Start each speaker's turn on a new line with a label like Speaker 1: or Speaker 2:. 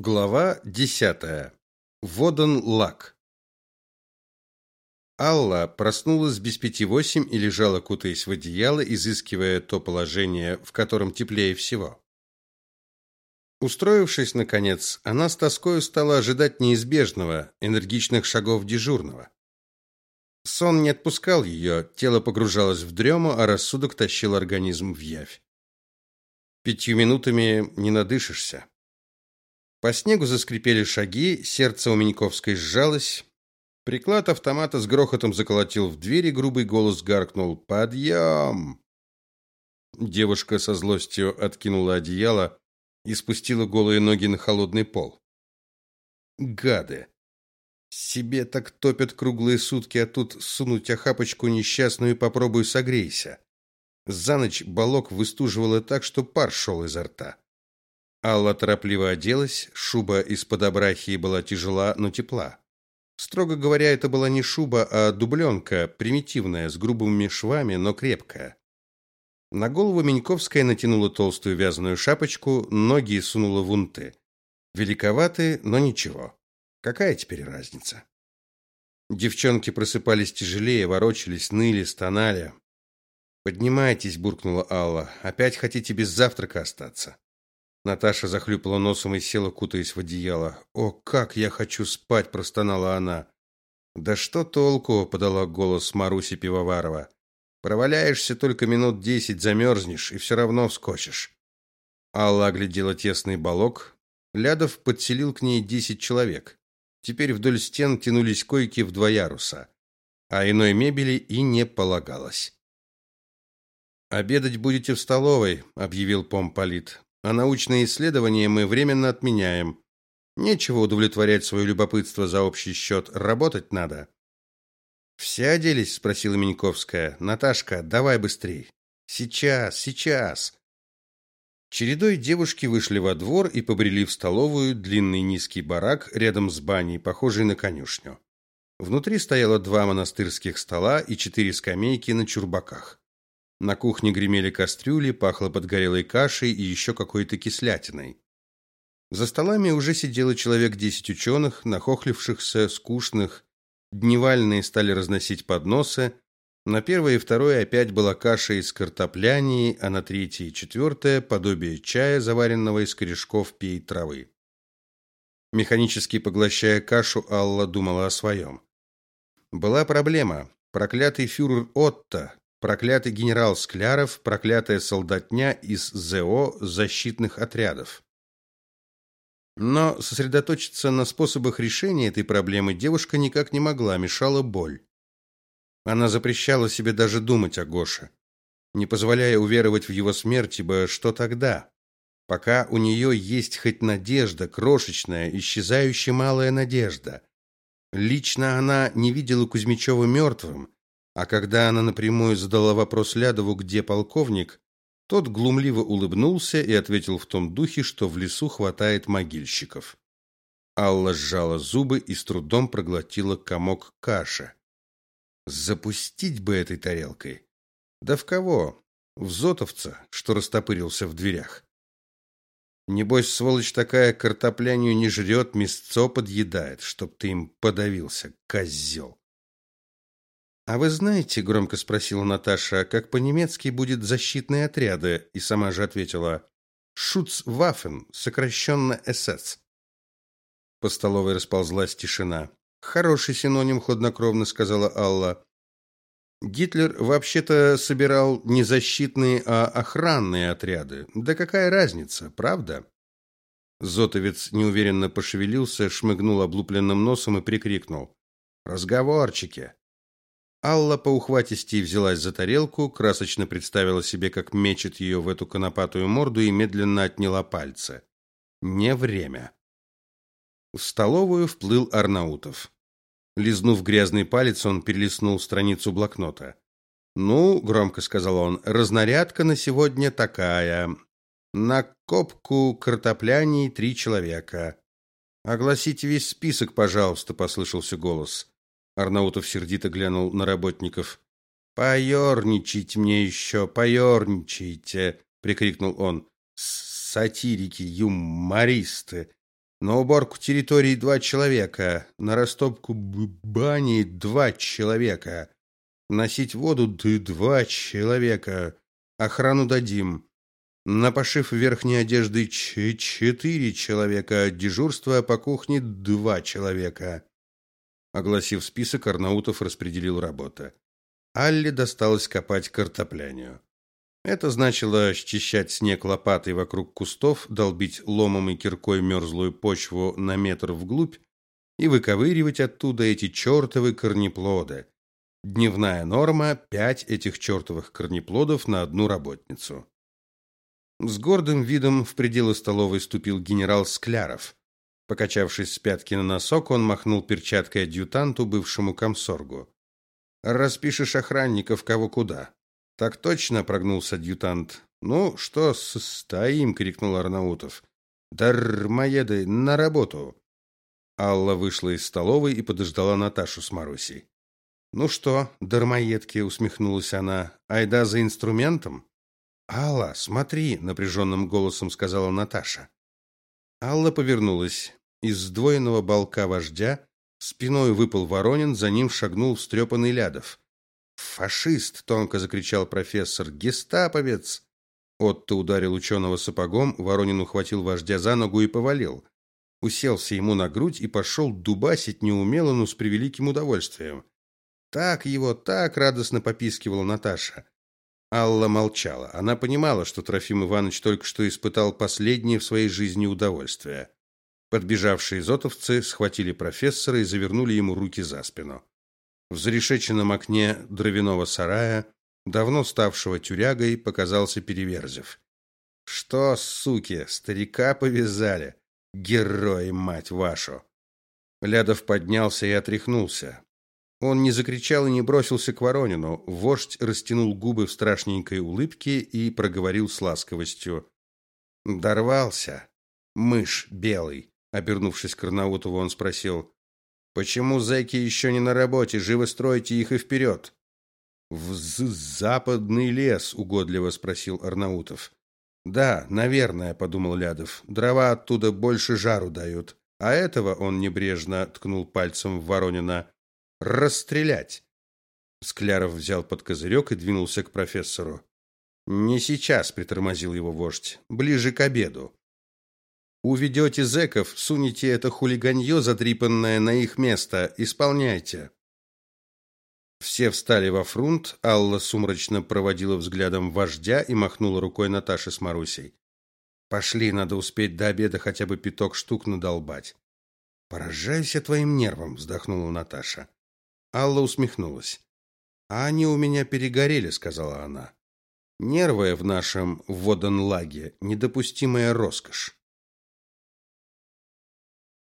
Speaker 1: Глава десятая. Водан лак. Алла проснулась без пяти восемь и лежала, кутаясь в одеяло, изыскивая то положение, в котором теплее всего. Устроившись наконец, она с тоскою стала ожидать неизбежного, энергичных шагов дежурного. Сон не отпускал ее, тело погружалось в дрему, а рассудок тащил организм в явь. Пятью минутами не надышишься. По снегу заскрипели шаги, сердце у Миньковской сжалось. Приклад автомата с грохотом заколотил в двери, грубый голос гаркнул: "Подъем!" Девушка со злостью откинула одеяло и спустила голые ноги на холодный пол. Гады. Себе так топят круглые сутки, а тут сунуть охапочку несчастную и попробуй согрейся. За ночь балок выстуживало так, что пар шел изо рта. Алла торопливо оделась, шуба из-под абрахии была тяжела, но тепла. Строго говоря, это была не шуба, а дубленка, примитивная, с грубыми швами, но крепкая. На голову Меньковская натянула толстую вязаную шапочку, ноги сунула в унты. Великоваты, но ничего. Какая теперь разница? Девчонки просыпались тяжелее, ворочались, ныли, стонали. «Поднимайтесь», — буркнула Алла. «Опять хотите без завтрака остаться?» Наташа захлюпала носом и села, кутаясь в одеяло. "О, как я хочу спать", простонала она. "Да что толку?" подала голос Маруси Пивоварова. "Проваляешься только минут десять, замерзнешь и все равно вскочишь". Алла оглядела тесный балок. Лядов подселил к ней десять человек. Теперь вдоль стен тянулись койки в два яруса, а иной мебели и не полагалось. Обедать будете в столовой, объявил помполит а научные исследования мы временно отменяем. Нечего удовлетворять свое любопытство за общий счет, работать надо. Все оделись, спросила Миньковская. Наташка, давай быстрей. Сейчас, сейчас. Чередой девушки вышли во двор и побрели в столовую, длинный низкий барак рядом с баней, похожий на конюшню. Внутри стояло два монастырских стола и четыре скамейки на чурбаках. На кухне гремели кастрюли, пахло подгорелой кашей и еще какой-то кислятиной. За столами уже сидело человек десять ученых, нахохлившихся, скучных. Дневальные стали разносить подносы. На первое и второе опять была каша из картопляний, а на третье и четвертое подобие чая, заваренного из корешков пей травы. Механически поглощая кашу, Алла думала о своем. Была проблема. Проклятый фюрер Отто, проклятый генерал Скляров, проклятая солдатня из ЗО защитных отрядов. Но сосредоточиться на способах решения этой проблемы девушка никак не могла, мешала боль. Она запрещала себе даже думать о Гоше, не позволяя уверовать в его смерть, ибо что тогда? Пока у нее есть хоть надежда, крошечная, исчезающая малая надежда. Лично она не видела Кузьмичева мертвым, а когда она напрямую задала вопрос Лядову, где полковник, тот глумливо улыбнулся и ответил в том духе, что в лесу хватает могильщиков. Алла сжала зубы и с трудом проглотила комок каши. Запустить бы этой тарелкой. Да в кого? В зотовца, что растопырился в дверях. Небось, сволочь такая картоплянью не жрет, мясцо подъедает, чтоб ты им подавился, козел. А вы знаете, громко спросила Наташа, как по-немецки будет защитные отряды, и сама же ответила: Schutzwaffen, сокращенно СС. По столовой расползлась тишина. Хороший синоним, хладнокровно сказала Алла. Гитлер вообще-то собирал не защитные, а охранные отряды. Да какая разница, правда? Зотовец неуверенно пошевелился, шмыгнул облупленным носом и прикрикнул: "Разговорчики!" Алла по ухватисти взялась за тарелку, красочно представила себе, как мечет ее в эту конопатую морду и медленно отняла пальцы. Не время. В столовую вплыл Арнаутов. Лизнув грязный палец, он перелистнул страницу блокнота. «Ну, — громко сказал он, — разнарядка на сегодня такая. На копку картопляний три человека. Огласите весь список, пожалуйста, — послышался голос. Арнаутов сердито глянул на работников. «Поерничайте мне еще, поерничайте!» — прикрикнул он. «Сатирики, юмористы! На уборку территории два человека, на растопку бани два человека, носить воду два человека, охрану дадим. На пошив верхней одежды четыре человека, дежурство по кухне два человека. Огласив список, Арнаутов распределил работы. Алле досталось копать картоплянию. Это значило счищать снег лопатой вокруг кустов, долбить ломом и киркой мерзлую почву на метр вглубь и выковыривать оттуда эти чертовы корнеплоды. Дневная норма пять этих чертовых корнеплодов на одну работницу. С гордым видом в пределы столовой ступил генерал Скляров. Покачавшись с пятки на носок, он махнул перчаткой адъютанту, бывшему комсоргу. Распишешь охранников кого куда. Так точно, прогнулся адъютант. Ну, что стоим, крикнул Арнаутов. Дармоеды, на работу. Алла вышла из столовой и подождала Наташу с Марусей. Ну что, дармоедки, усмехнулась она. Айда за инструментом? Алла, смотри, напряженным голосом сказала Наташа. Алла повернулась. Из сдвоенного балка вождя спиной выпал Воронин, за ним шагнул встрепанный Лядов. Фашист, тонко закричал профессор. Гестаповец. Отто ударил ученого сапогом, Воронин ухватил вождя за ногу и повалил. Уселся ему на грудь и пошел дубасить неумело, но с превеликим удовольствием. Так его, так радостно попискивала Наташа. Алла молчала. Она понимала, что Трофим Иванович только что испытал последнее в своей жизни удовольствие. Подбежавшие зотовцы схватили профессора и завернули ему руки за спину. В зарешеченном окне дровяного сарая, давно ставшего тюрягой, показался Переверзев. Что, суки, старика повязали? Герои, мать вашу! Лядов поднялся и отряхнулся. Он не закричал и не бросился к Воронину. Вождь растянул губы в страшненькой улыбке и проговорил с ласковостью: "Дорвался, мышь белый". Обернувшись к Карнаутову, он спросил: Почему зэки еще не на работе? Живо стройте их и вперед!» «В западный лес?» — угодливо спросил Арнаутов. «Да, наверное», — подумал Лядов. «Дрова оттуда больше жару дают. А этого он небрежно ткнул пальцем в Воронина. Расстрелять!» Скляров взял под козырек и двинулся к профессору. «Не сейчас», — притормозил его вождь. «Ближе к обеду. Уведете зэков, сунете это хулиганье затрипанное на их место. Исполняйте. Все встали во фрунт. Алла сумрачно проводила взглядом вождя и махнула рукой Наташе с Марусей. Пошли, надо успеть до обеда хотя бы пяток штук надолбать. Поражаюсь я твоим нервам, вздохнула Наташа. Алла усмехнулась. А они у меня перегорели, сказала она. Нервы в нашем водонлаге недопустимая роскошь.